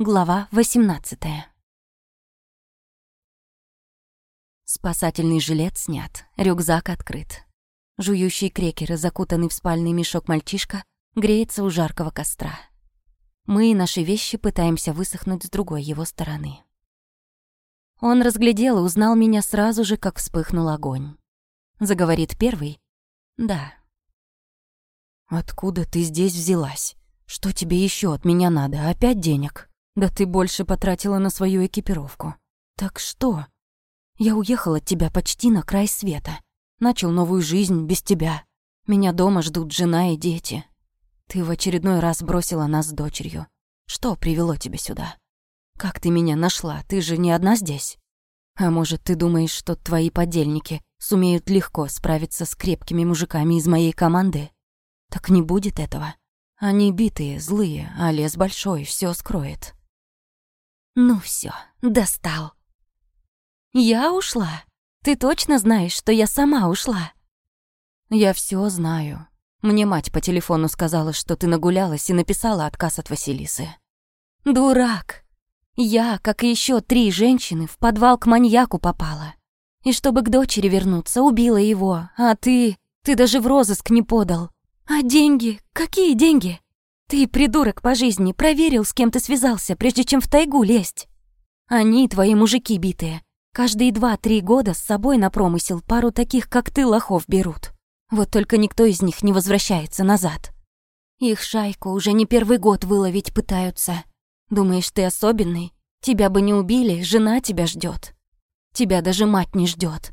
Глава 18 Спасательный жилет снят, рюкзак открыт. Жующий крекеры, закутанный в спальный мешок мальчишка, греется у жаркого костра. Мы и наши вещи пытаемся высохнуть с другой его стороны. Он разглядел и узнал меня сразу же, как вспыхнул огонь. Заговорит первый. Да. «Откуда ты здесь взялась? Что тебе еще от меня надо? Опять денег?» Да ты больше потратила на свою экипировку. Так что? Я уехал от тебя почти на край света. Начал новую жизнь без тебя. Меня дома ждут жена и дети. Ты в очередной раз бросила нас с дочерью. Что привело тебя сюда? Как ты меня нашла? Ты же не одна здесь. А может, ты думаешь, что твои подельники сумеют легко справиться с крепкими мужиками из моей команды? Так не будет этого. Они битые, злые, а лес большой, все скроет. Ну все, достал. Я ушла. Ты точно знаешь, что я сама ушла? Я все знаю. Мне мать по телефону сказала, что ты нагулялась и написала отказ от Василисы. Дурак. Я, как и еще три женщины, в подвал к маньяку попала. И чтобы к дочери вернуться, убила его. А ты... Ты даже в розыск не подал. А деньги? Какие деньги? Ты, придурок по жизни, проверил, с кем ты связался, прежде чем в тайгу лезть. Они, твои мужики битые, каждые два-три года с собой на промысел пару таких, как ты, лохов берут. Вот только никто из них не возвращается назад. Их шайку уже не первый год выловить пытаются. Думаешь, ты особенный? Тебя бы не убили, жена тебя ждет. Тебя даже мать не ждет.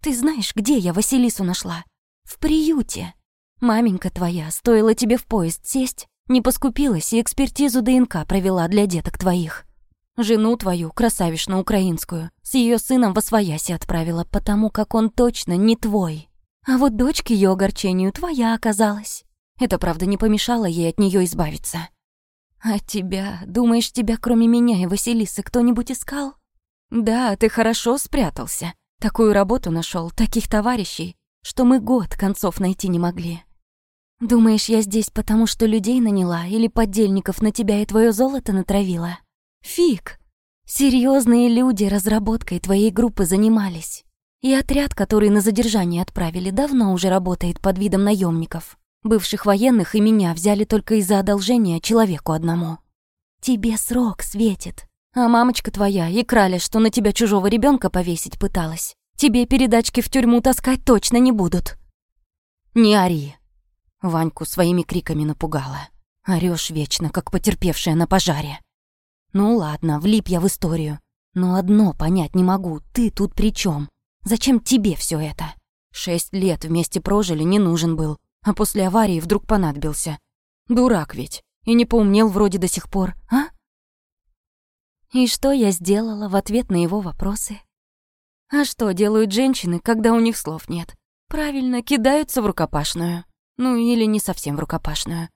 Ты знаешь, где я Василису нашла? В приюте. Маменька твоя стоило тебе в поезд сесть, не поскупилась и экспертизу ДНК провела для деток твоих. Жену твою, красавишну украинскую, с ее сыном во свояси отправила, потому как он точно не твой. А вот дочке ее огорчению твоя оказалась. Это, правда, не помешало ей от нее избавиться. А тебя, думаешь, тебя кроме меня и Василисы кто-нибудь искал? Да, ты хорошо спрятался. Такую работу нашел, таких товарищей, что мы год концов найти не могли. Думаешь, я здесь потому, что людей наняла или подельников на тебя и твое золото натравила? Фиг! Серьезные люди разработкой твоей группы занимались. И отряд, который на задержание отправили, давно уже работает под видом наемников. Бывших военных и меня взяли только из-за одолжения человеку одному. Тебе срок светит. А мамочка твоя и краля, что на тебя чужого ребенка повесить пыталась. Тебе передачки в тюрьму таскать точно не будут. Не ори. Ваньку своими криками напугала. Орёшь вечно, как потерпевшая на пожаре. Ну ладно, влип я в историю. Но одно понять не могу, ты тут при чем? Зачем тебе все это? Шесть лет вместе прожили, не нужен был. А после аварии вдруг понадобился. Дурак ведь. И не поумнел вроде до сих пор, а? И что я сделала в ответ на его вопросы? А что делают женщины, когда у них слов нет? Правильно, кидаются в рукопашную. Ну или не совсем рукопашную.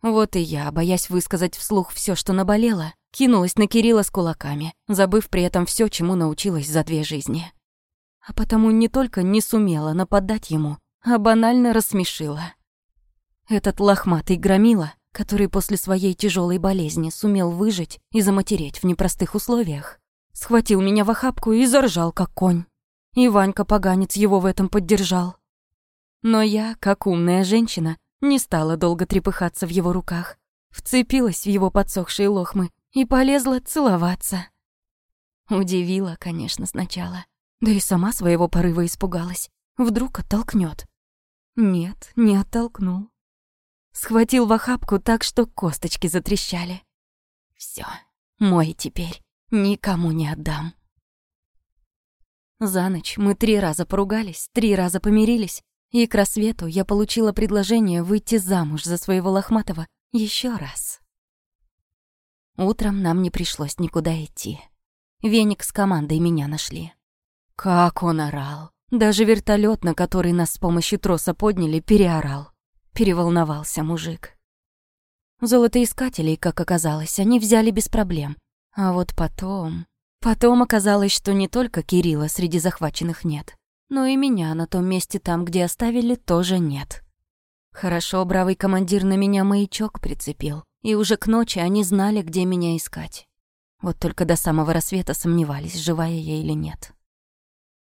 Вот и я, боясь высказать вслух все, что наболело, кинулась на Кирилла с кулаками, забыв при этом все, чему научилась за две жизни. А потому не только не сумела нападать ему, а банально рассмешила. Этот лохматый громила, который после своей тяжелой болезни сумел выжить и заматереть в непростых условиях, схватил меня в охапку и заржал, как конь. И Ванька-поганец его в этом поддержал. Но я, как умная женщина, не стала долго трепыхаться в его руках. Вцепилась в его подсохшие лохмы и полезла целоваться. Удивила, конечно, сначала. Да и сама своего порыва испугалась. Вдруг оттолкнет. Нет, не оттолкнул. Схватил в охапку так, что косточки затрещали. Все, мой теперь. Никому не отдам. За ночь мы три раза поругались, три раза помирились, и к рассвету я получила предложение выйти замуж за своего лохматого еще раз. Утром нам не пришлось никуда идти. Веник с командой меня нашли. Как он орал! Даже вертолет, на который нас с помощью троса подняли, переорал. Переволновался мужик. Золотоискателей, как оказалось, они взяли без проблем. А вот потом... Потом оказалось, что не только Кирилла среди захваченных нет но и меня на том месте там, где оставили, тоже нет. Хорошо, бравый командир на меня маячок прицепил, и уже к ночи они знали, где меня искать. Вот только до самого рассвета сомневались, живая я или нет.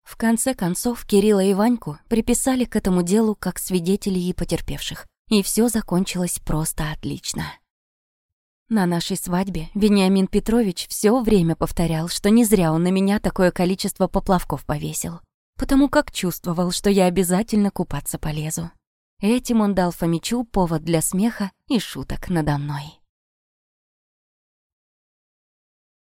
В конце концов, Кирилла и Ваньку приписали к этому делу как свидетелей и потерпевших, и все закончилось просто отлично. На нашей свадьбе Вениамин Петрович все время повторял, что не зря он на меня такое количество поплавков повесил потому как чувствовал, что я обязательно купаться полезу. Этим он дал Фомичу повод для смеха и шуток надо мной.